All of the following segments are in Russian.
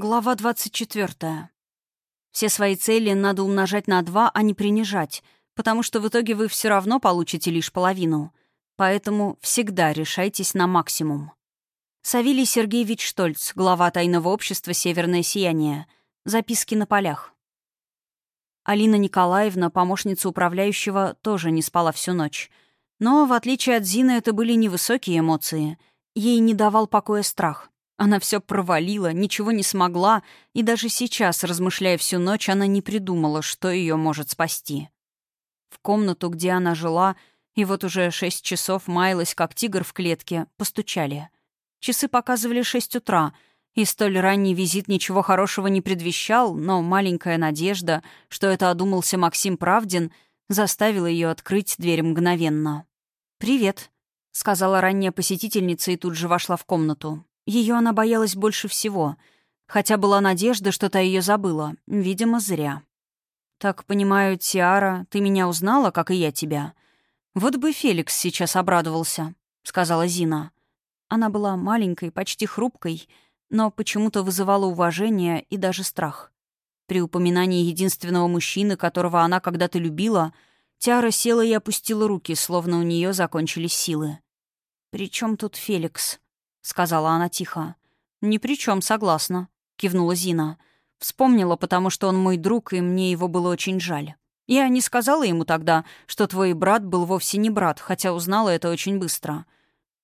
Глава 24. Все свои цели надо умножать на два, а не принижать, потому что в итоге вы все равно получите лишь половину. Поэтому всегда решайтесь на максимум. Савелий Сергеевич Штольц, глава тайного общества «Северное сияние». Записки на полях. Алина Николаевна, помощница управляющего, тоже не спала всю ночь. Но, в отличие от Зины, это были невысокие эмоции. Ей не давал покоя страх — она все провалила, ничего не смогла, и даже сейчас, размышляя всю ночь, она не придумала, что ее может спасти. В комнату, где она жила, и вот уже шесть часов маялась, как тигр в клетке, постучали. Часы показывали шесть утра, и столь ранний визит ничего хорошего не предвещал, но маленькая надежда, что это одумался Максим Правдин, заставила ее открыть дверь мгновенно. «Привет», — сказала ранняя посетительница и тут же вошла в комнату. Ее она боялась больше всего, хотя была надежда, что та ее забыла. Видимо, зря. «Так понимаю, Тиара, ты меня узнала, как и я тебя?» «Вот бы Феликс сейчас обрадовался», — сказала Зина. Она была маленькой, почти хрупкой, но почему-то вызывала уважение и даже страх. При упоминании единственного мужчины, которого она когда-то любила, Тиара села и опустила руки, словно у нее закончились силы. «При чем тут Феликс?» Сказала она тихо. «Ни при чем, согласна», — кивнула Зина. «Вспомнила, потому что он мой друг, и мне его было очень жаль. Я не сказала ему тогда, что твой брат был вовсе не брат, хотя узнала это очень быстро.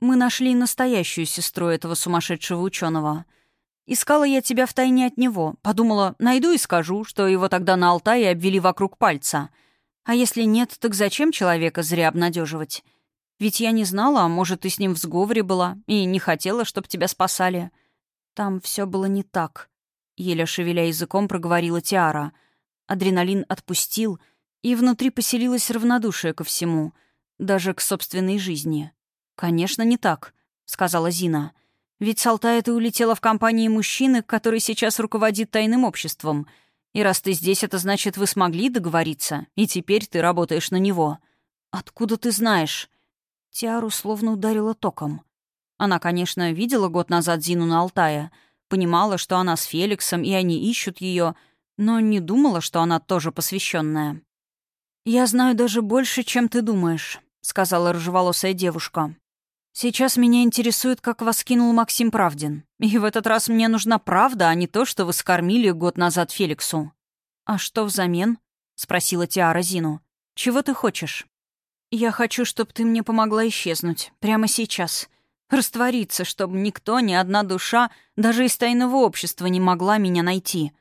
Мы нашли настоящую сестру этого сумасшедшего ученого. Искала я тебя втайне от него. Подумала, найду и скажу, что его тогда на Алтае обвели вокруг пальца. А если нет, так зачем человека зря обнадеживать? Ведь я не знала, а может, ты с ним в сговоре была и не хотела, чтобы тебя спасали. Там все было не так. Еле шевеля языком проговорила Тиара. Адреналин отпустил, и внутри поселилось равнодушие ко всему, даже к собственной жизни. «Конечно, не так», — сказала Зина. «Ведь с Алтая ты улетела в компании мужчины, который сейчас руководит тайным обществом. И раз ты здесь, это значит, вы смогли договориться, и теперь ты работаешь на него. Откуда ты знаешь?» Тиару словно ударило током. Она, конечно, видела год назад Зину на Алтае, понимала, что она с Феликсом, и они ищут ее, но не думала, что она тоже посвященная. «Я знаю даже больше, чем ты думаешь», — сказала рыжеволосая девушка. «Сейчас меня интересует, как вас кинул Максим Правдин. И в этот раз мне нужна правда, а не то, что вы скормили год назад Феликсу». «А что взамен?» — спросила Тиара Зину. «Чего ты хочешь?» «Я хочу, чтобы ты мне помогла исчезнуть. Прямо сейчас. Раствориться, чтобы никто, ни одна душа, даже из тайного общества не могла меня найти».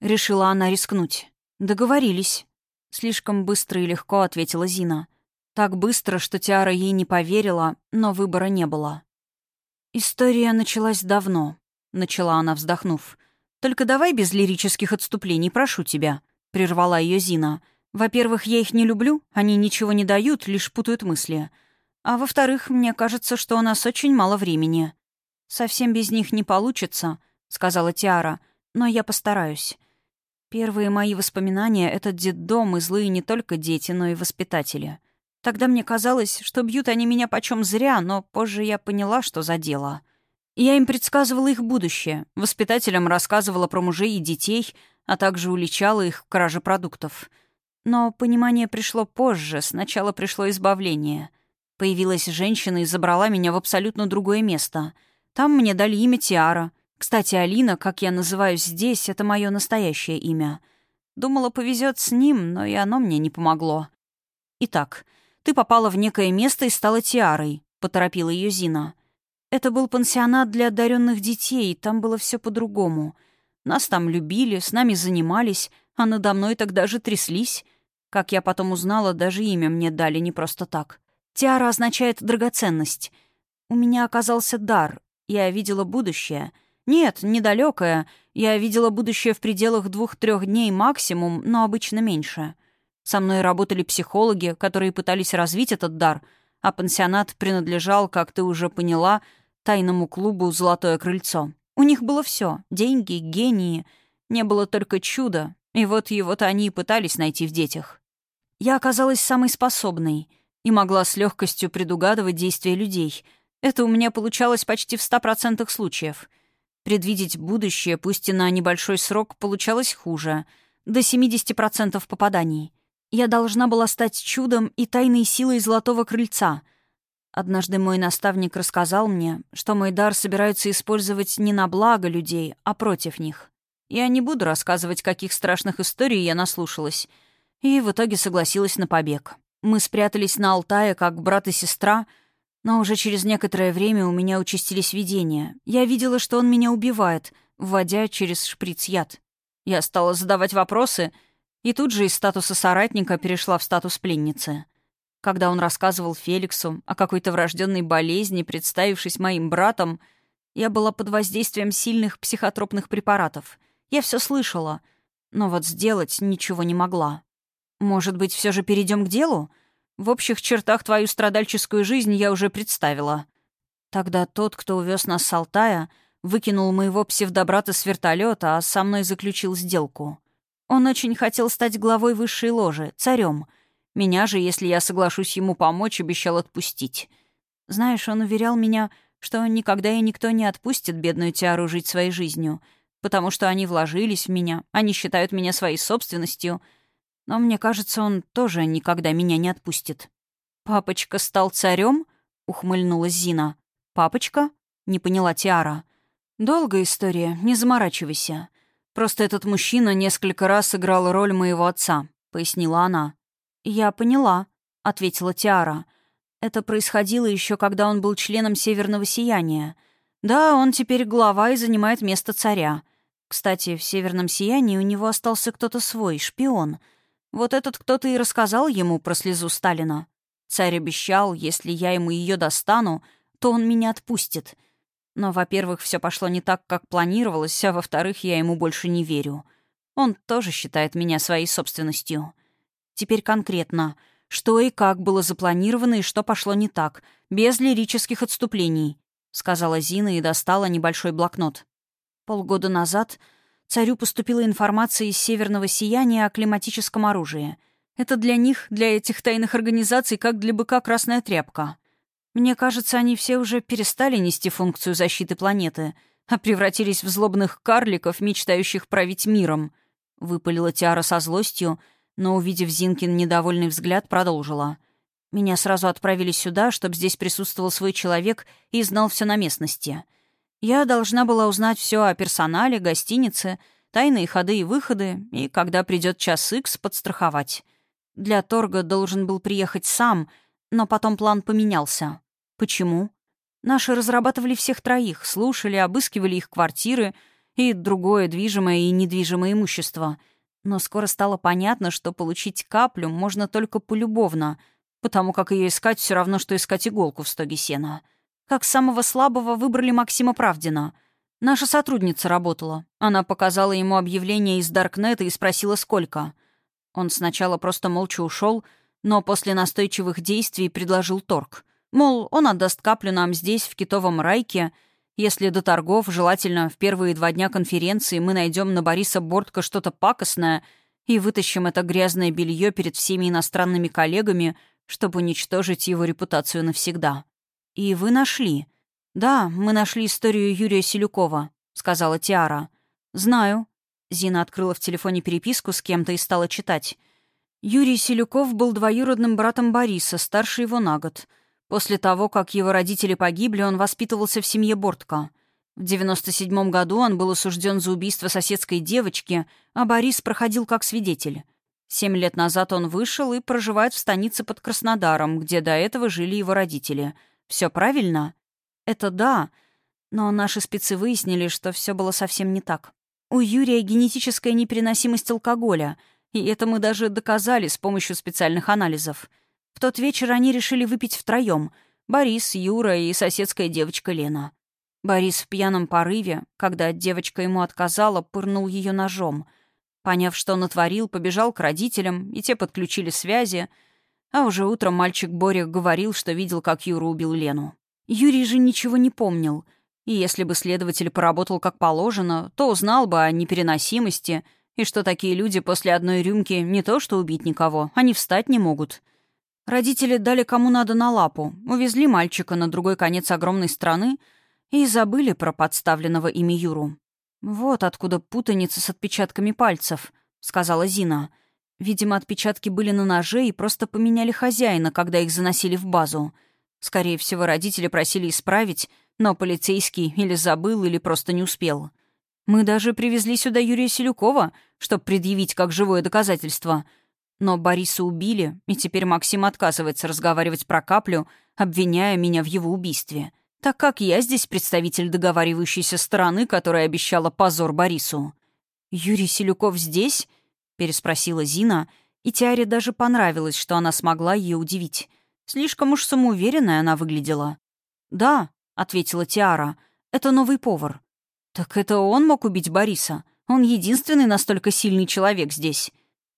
Решила она рискнуть. «Договорились». Слишком быстро и легко ответила Зина. Так быстро, что Тиара ей не поверила, но выбора не было. «История началась давно», — начала она, вздохнув. «Только давай без лирических отступлений, прошу тебя», — прервала ее Зина. Во-первых, я их не люблю, они ничего не дают, лишь путают мысли. А во-вторых, мне кажется, что у нас очень мало времени. «Совсем без них не получится», — сказала Тиара, — «но я постараюсь». Первые мои воспоминания — это детдом и злые не только дети, но и воспитатели. Тогда мне казалось, что бьют они меня почем зря, но позже я поняла, что за дело. Я им предсказывала их будущее, воспитателям рассказывала про мужей и детей, а также уличала их в краже продуктов — но понимание пришло позже, сначала пришло избавление. Появилась женщина и забрала меня в абсолютно другое место. Там мне дали имя Тиара. Кстати, Алина, как я называюсь здесь, это мое настоящее имя. Думала, повезет с ним, но и оно мне не помогло. Итак, ты попала в некое место и стала Тиарой, поторопила ее Зина. Это был пансионат для одаренных детей, там было все по-другому. Нас там любили, с нами занимались, а надо мной тогда же тряслись. Как я потом узнала, даже имя мне дали не просто так. Тиара означает «драгоценность». У меня оказался дар. Я видела будущее. Нет, недалекое. Я видела будущее в пределах двух-трех дней максимум, но обычно меньше. Со мной работали психологи, которые пытались развить этот дар, а пансионат принадлежал, как ты уже поняла, тайному клубу «Золотое крыльцо». У них было все: деньги, гении. Не было только чуда, и вот его-то они и пытались найти в детях. Я оказалась самой способной и могла с легкостью предугадывать действия людей. Это у меня получалось почти в ста процентах случаев. Предвидеть будущее, пусть и на небольшой срок, получалось хуже. До 70% попаданий. Я должна была стать чудом и тайной силой золотого крыльца. Однажды мой наставник рассказал мне, что мой дар собираются использовать не на благо людей, а против них. Я не буду рассказывать, каких страшных историй я наслушалась. И в итоге согласилась на побег. Мы спрятались на Алтае, как брат и сестра, но уже через некоторое время у меня участились видения. Я видела, что он меня убивает, вводя через шприц яд. Я стала задавать вопросы, и тут же из статуса соратника перешла в статус пленницы. Когда он рассказывал Феликсу о какой-то врожденной болезни, представившись моим братом, я была под воздействием сильных психотропных препаратов — я все слышала, но вот сделать ничего не могла. Может быть, все же перейдем к делу? В общих чертах твою страдальческую жизнь я уже представила. Тогда тот, кто увез нас с Алтая, выкинул моего псевдобрата с вертолета, а со мной заключил сделку. Он очень хотел стать главой высшей ложи, царем. Меня же, если я соглашусь ему помочь, обещал отпустить. Знаешь, он уверял меня, что никогда и никто не отпустит бедную Тиару жить своей жизнью — потому что они вложились в меня, они считают меня своей собственностью. Но мне кажется, он тоже никогда меня не отпустит. «Папочка стал царем? ухмыльнулась Зина. «Папочка?» — не поняла Тиара. «Долгая история, не заморачивайся. Просто этот мужчина несколько раз играл роль моего отца», — пояснила она. «Я поняла», — ответила Тиара. «Это происходило еще, когда он был членом Северного Сияния. Да, он теперь глава и занимает место царя. Кстати, в «Северном сиянии» у него остался кто-то свой, шпион. Вот этот кто-то и рассказал ему про слезу Сталина. Царь обещал, если я ему ее достану, то он меня отпустит. Но, во-первых, все пошло не так, как планировалось, а во-вторых, я ему больше не верю. Он тоже считает меня своей собственностью. Теперь конкретно, что и как было запланировано и что пошло не так, без лирических отступлений, — сказала Зина и достала небольшой блокнот. Полгода назад царю поступила информация из Северного сияния о климатическом оружии. Это для них, для этих тайных организаций, как для быка красная тряпка. Мне кажется, они все уже перестали нести функцию защиты планеты, а превратились в злобных карликов, мечтающих править миром. Выпалила Тиара со злостью, но, увидев Зинкин недовольный взгляд, продолжила. Меня сразу отправили сюда, чтобы здесь присутствовал свой человек и знал все на местности — я должна была узнать все о персонале, гостинице, тайные ходы и выходы, и, когда придет час икс, подстраховать. Для торга должен был приехать сам, но потом план поменялся. Почему? Наши разрабатывали всех троих, слушали, обыскивали их квартиры и другое движимое и недвижимое имущество. Но скоро стало понятно, что получить каплю можно только полюбовно, потому как ее искать все равно, что искать иголку в стоге сена. Как самого слабого выбрали Максима Правдина. Наша сотрудница работала. Она показала ему объявление из Даркнета и спросила, сколько. Он сначала просто молча ушел, но после настойчивых действий предложил торг. Мол, он отдаст каплю нам здесь, в китовом райке, если до торгов, желательно в первые два дня конференции, мы найдем на Бориса Бортко что-то пакостное и вытащим это грязное белье перед всеми иностранными коллегами, чтобы уничтожить его репутацию навсегда. «И вы нашли?» «Да, мы нашли историю Юрия Селюкова», — сказала Тиара. «Знаю». Зина открыла в телефоне переписку с кем-то и стала читать. Юрий Селюков был двоюродным братом Бориса, старше его на год. После того, как его родители погибли, он воспитывался в семье Бортко. В 97 году он был осужден за убийство соседской девочки, а Борис проходил как свидетель. Семь лет назад он вышел и проживает в станице под Краснодаром, где до этого жили его родители — все правильно? Это да, но наши спецы выяснили, что все было совсем не так. У Юрия генетическая непереносимость алкоголя, и это мы даже доказали с помощью специальных анализов. В тот вечер они решили выпить втроем — Борис, Юра и соседская девочка Лена. Борис в пьяном порыве, когда девочка ему отказала, пырнул ее ножом. Поняв, что натворил, побежал к родителям, и те подключили связи — а уже утром мальчик Боря говорил, что видел, как Юра убил Лену. Юрий же ничего не помнил. И если бы следователь поработал как положено, то узнал бы о непереносимости и что такие люди после одной рюмки не то что убить никого, они встать не могут. Родители дали кому надо на лапу, увезли мальчика на другой конец огромной страны И забыли про подставленного ими Юру. «Вот откуда путаница с отпечатками пальцев», — сказала Зина. «Видимо, отпечатки были на ноже и просто поменяли хозяина, когда их заносили в базу. Скорее всего, родители просили исправить, но полицейский или забыл, или просто не успел. Мы даже привезли сюда Юрия Селюкова, чтобы предъявить как живое доказательство. Но Бориса убили, и теперь Максим отказывается разговаривать про каплю, обвиняя меня в его убийстве. Так как я здесь представитель договаривающейся стороны, которая обещала позор Борису. «Юрий Селюков здесь?» — переспросила Зина, и Тиаре даже понравилось, что она смогла ее удивить. Слишком уж самоуверенная она выглядела. «Да», — ответила Тиара, — «это новый повар». «Так это он мог убить Бориса? Он единственный настолько сильный человек здесь».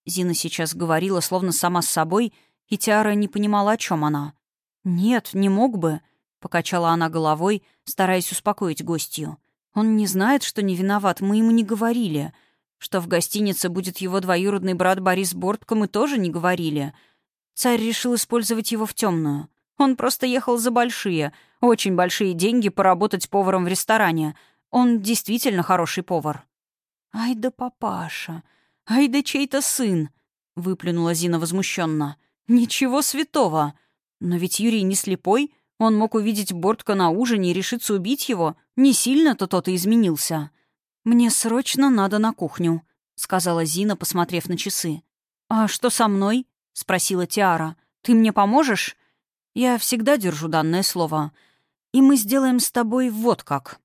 Зина сейчас говорила, словно сама с собой, и Тиара не понимала, о чем она. «Нет, не мог бы», — покачала она головой, стараясь успокоить гостью. «Он не знает, что не виноват, мы ему не говорили. Что в гостинице будет его двоюродный брат Борис Бортко, мы тоже не говорили. Царь решил использовать его в темную. Он просто ехал за большие, очень большие деньги поработать поваром в ресторане. Он действительно хороший повар». «Ай да папаша! Ай да чей-то сын!» — выплюнула Зина возмущенно. «Ничего святого! Но ведь Юрий не слепой, он мог увидеть Бортка на ужине и решиться убить его. Не сильно-то тот и изменился». «Мне срочно надо на кухню», — сказала Зина, посмотрев на часы. «А что со мной?» — спросила Тиара. «Ты мне поможешь?» «Я всегда держу данное слово. И мы сделаем с тобой вот как».